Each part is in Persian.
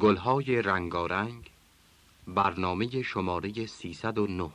گلهای رنگارنگ برنامه شماره 309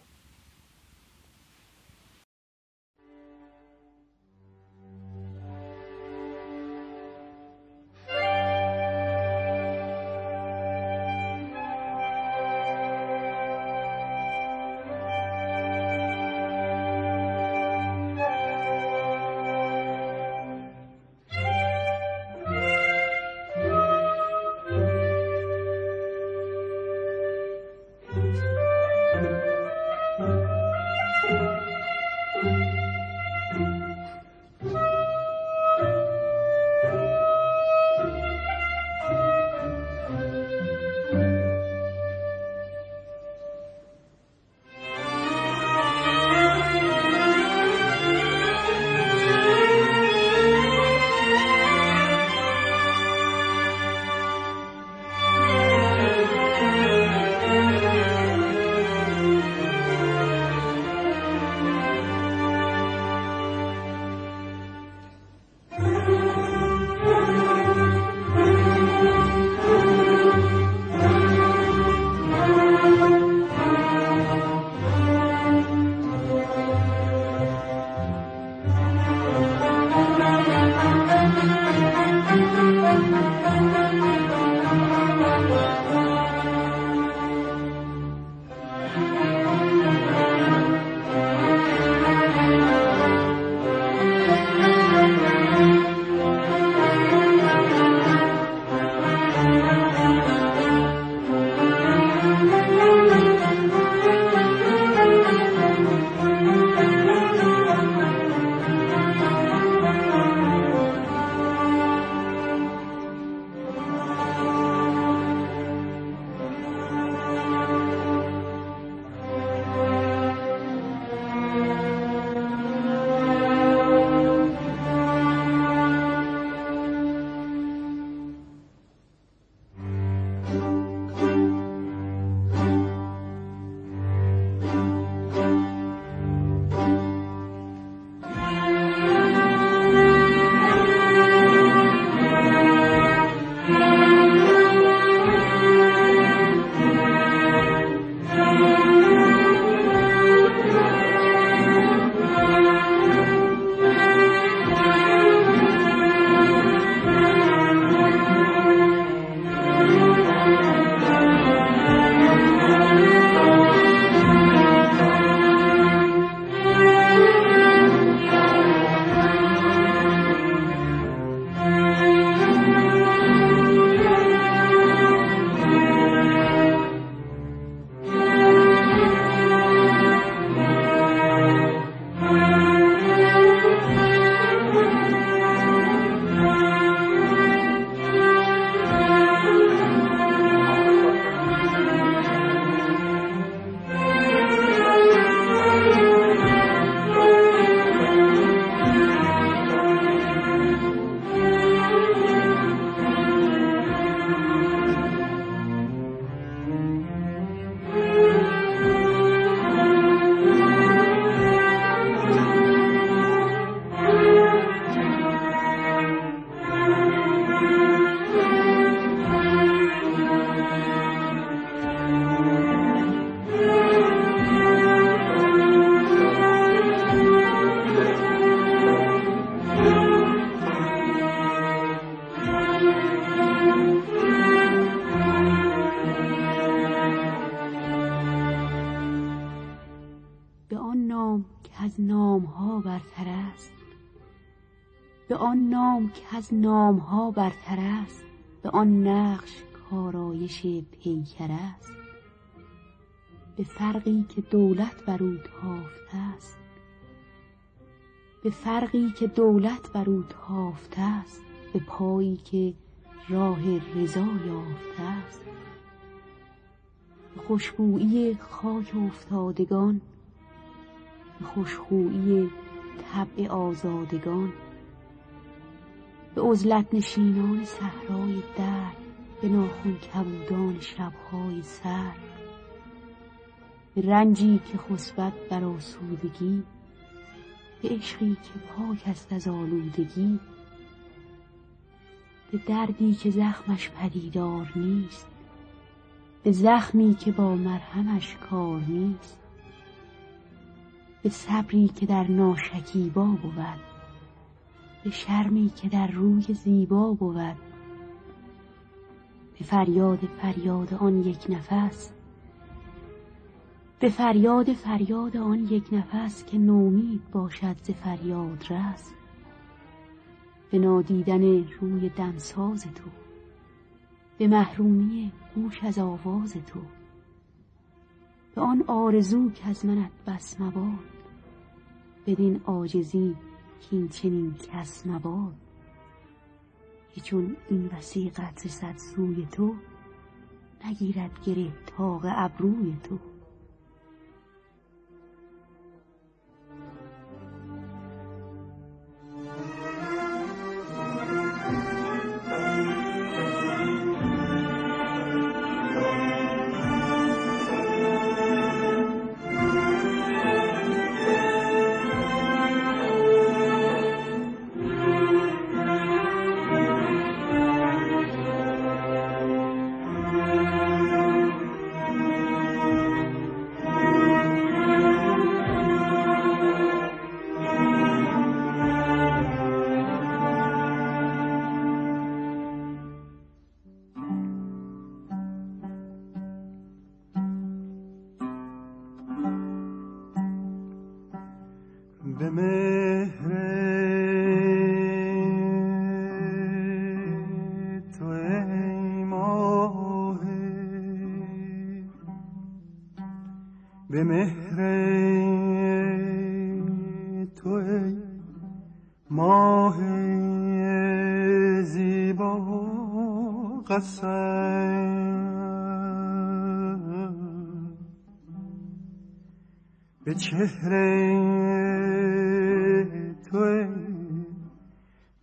از نامها برتر است به آن نقش کارایش پیکر است. به فرقی که دولت بر او تافته است. به فرقی که دولت بر او تافته است. به پایی که راه رضا یافته است. به خاک افتادگان به خوشخویی طبع آزادگان به عزلت نشینان صحرای در به ناخون کبودان شبهای سر. به رنجی که خسبت بر آسودگی به عشقی که پاک است از آلودگی. به دردی که زخمش پدیدار نیست به زخمی که با مرهمش کار نیست. به صبری که در ناشکیبا بود به شرمی که در روی زیبا بود. به فریاد فریاد آن یک نفس به فریاد فریاد آن یک نفس که نومید باشد ز فریاد رس. به نادیدن روی دمساز تو به محرومی گوش از آواز تو به آن آرزو که از منت بس مباد. بدین عاجزی که چنین کس مباد که چون این وسیقت رسد سوی تو نگیرد گره تاق ابروی تو. قسم. به چهره تو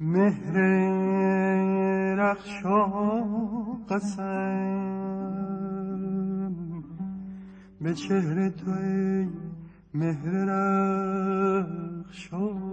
مهر رخشا قسم. به چهره توی مهر رخشا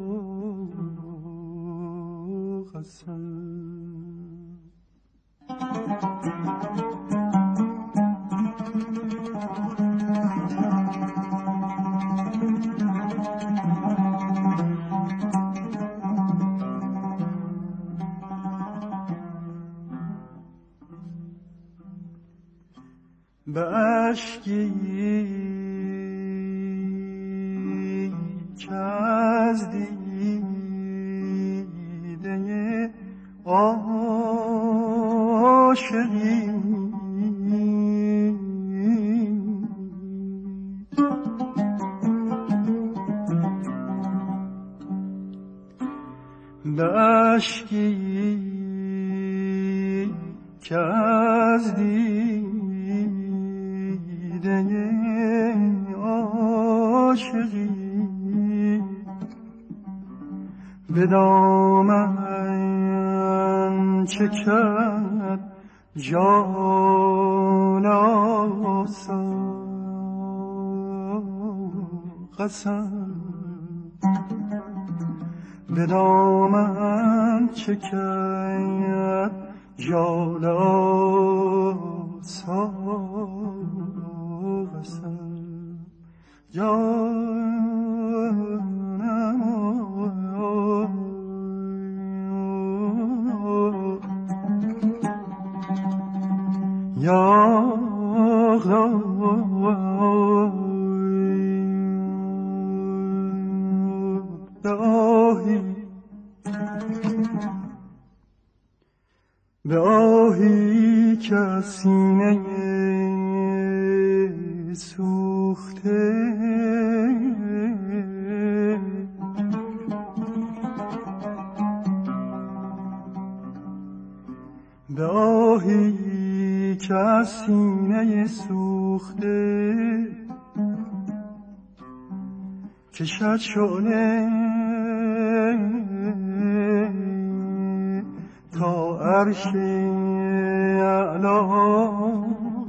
از چکد کشد شعله تا عرش اعلا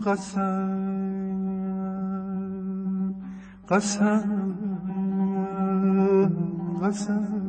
قسم قسم قسم.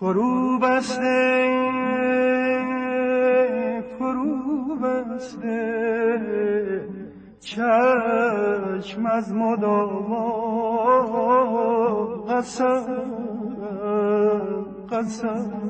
فرو بسته فرو بسته چشم از مدام قسم قسم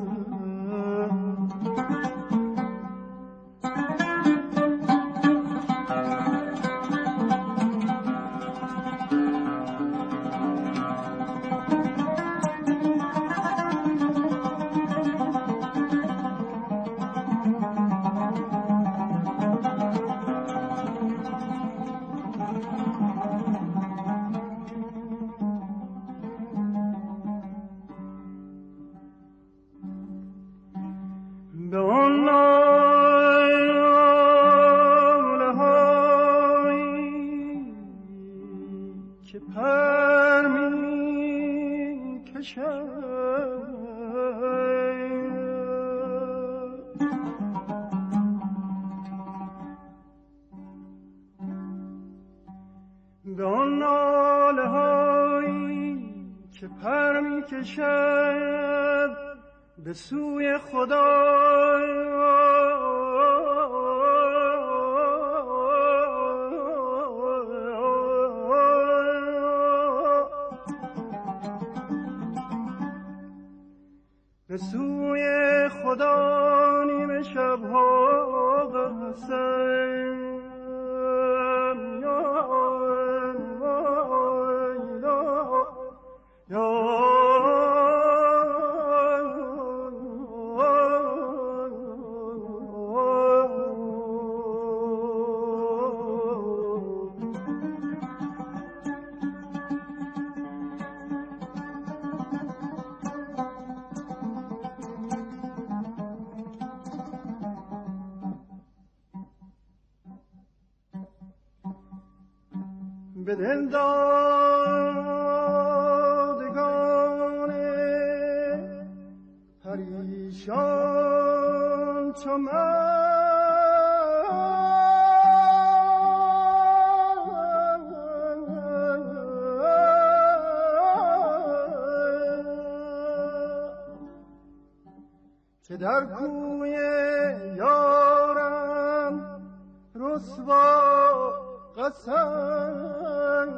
که در کوی یارم رسوا قسم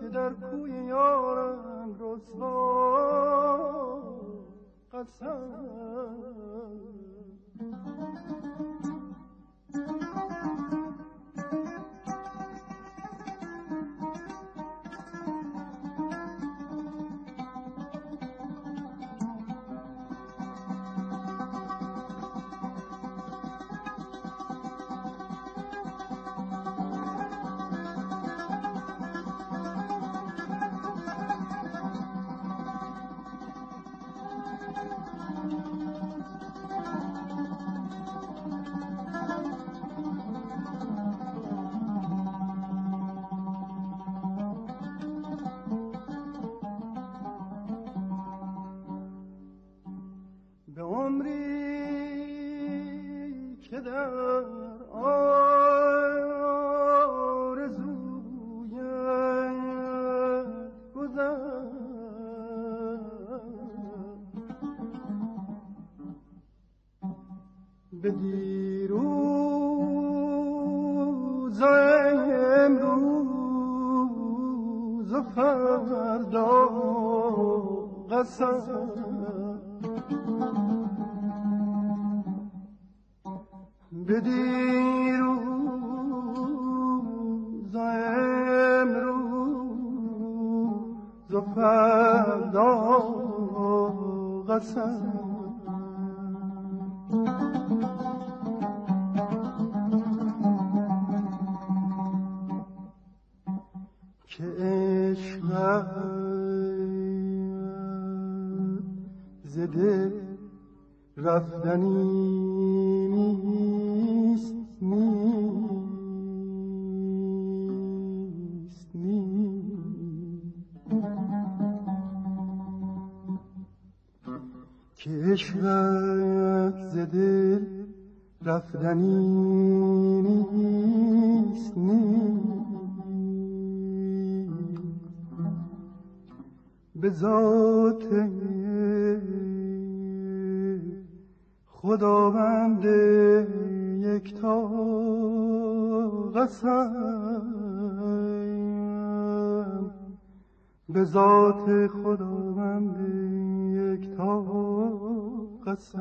که در کوی یارم رسوا قسم. به دیروز و امروز و قسم. رفتنی نیست نیست. به ذات خداوند یکتا قسم به ذات خداوند یکتا قسم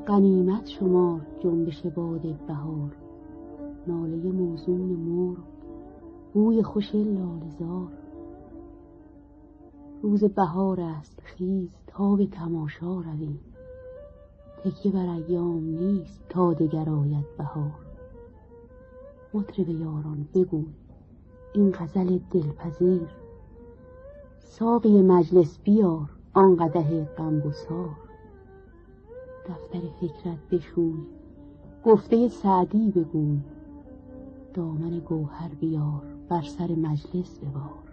خیز و قنیمت شما جنبش باد بهار. ناله موزون مرغ بوی خوش لالزار روز بهار است خیز تا به تماشا رویم. تکیه بر ایام نیست تا دگر آید بهار. مطرب یاران بگوی این غزل دلپذیر. ساقی مجلس بیار آن قدح غمگسار دفتر فکرت بشوی. گفته سعدی بگوی. دامن گوهر بیار بر سر مجلس ببار.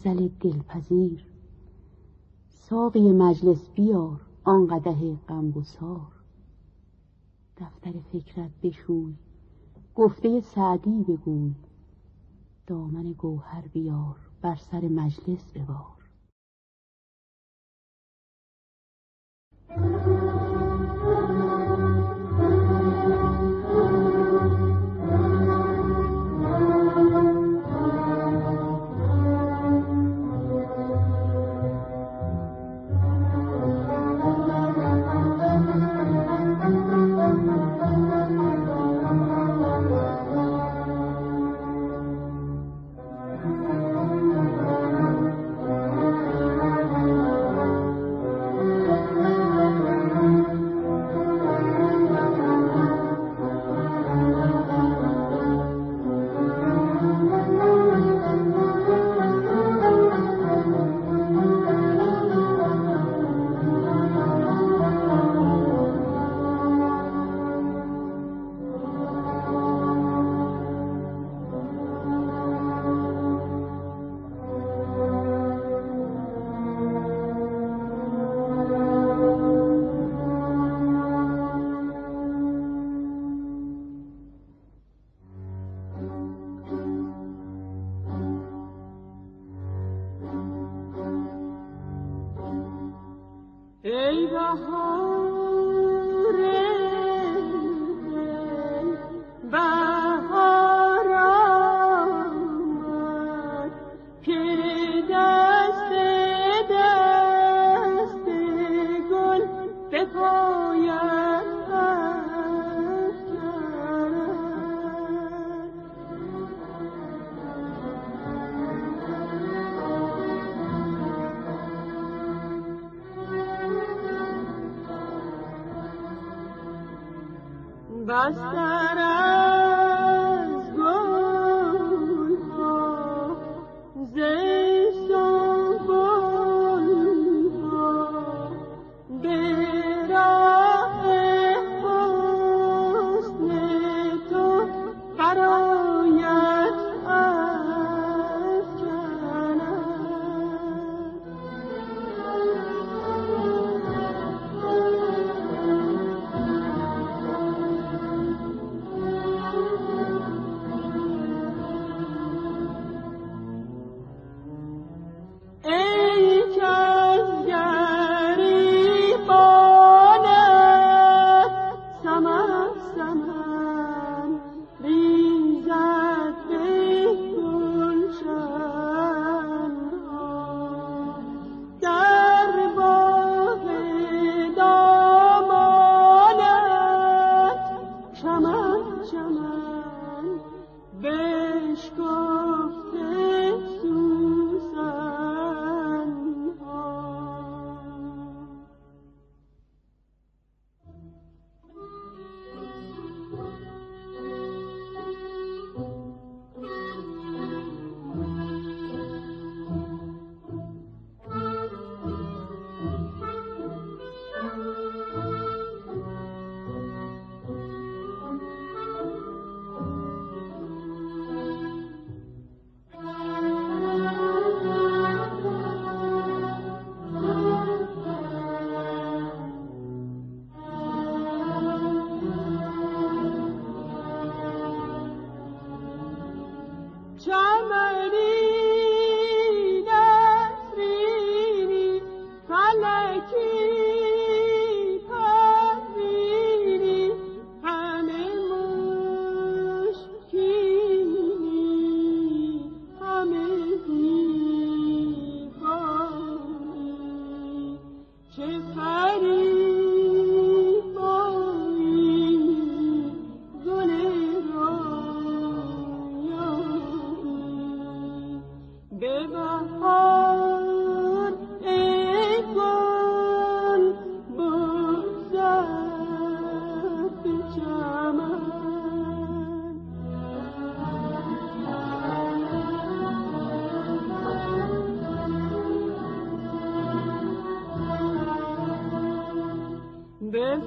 غزل دلپذیر. ساقی مجلس بیار آن قده غمگسار. دفتر فکرت بشوی گفته سعدی بگوی. دامن گوهر بیار بر سر مجلس ببار. بس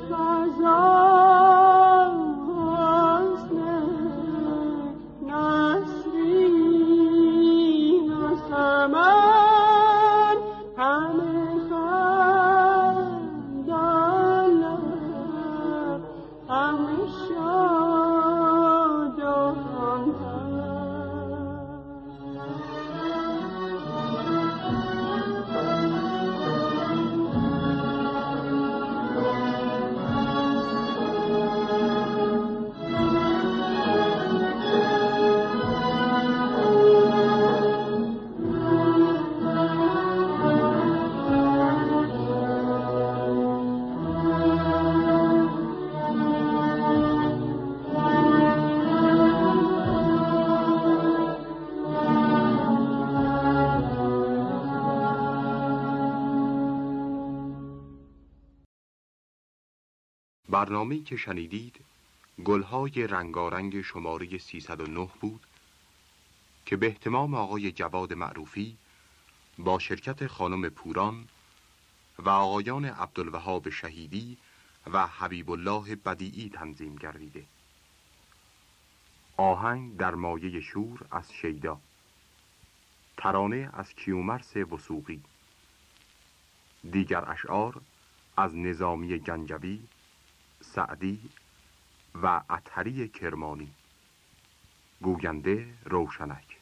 stars برنامه که شنیدید گلهای رنگارنگ شماره 309 بود که به احتمام آقای جواد معروفی با شرکت خانم پوران و آقایان عبدالوهاب شهیدی و حبیب الله بدیعی تنظیم گردیده. آهنگ در مایه شور از شیدا. ترانه از کیومرس وسوقی دیگر اشعار از نظامی گنجوی سعدی و اطهری کرمانی. گوینده روشنک.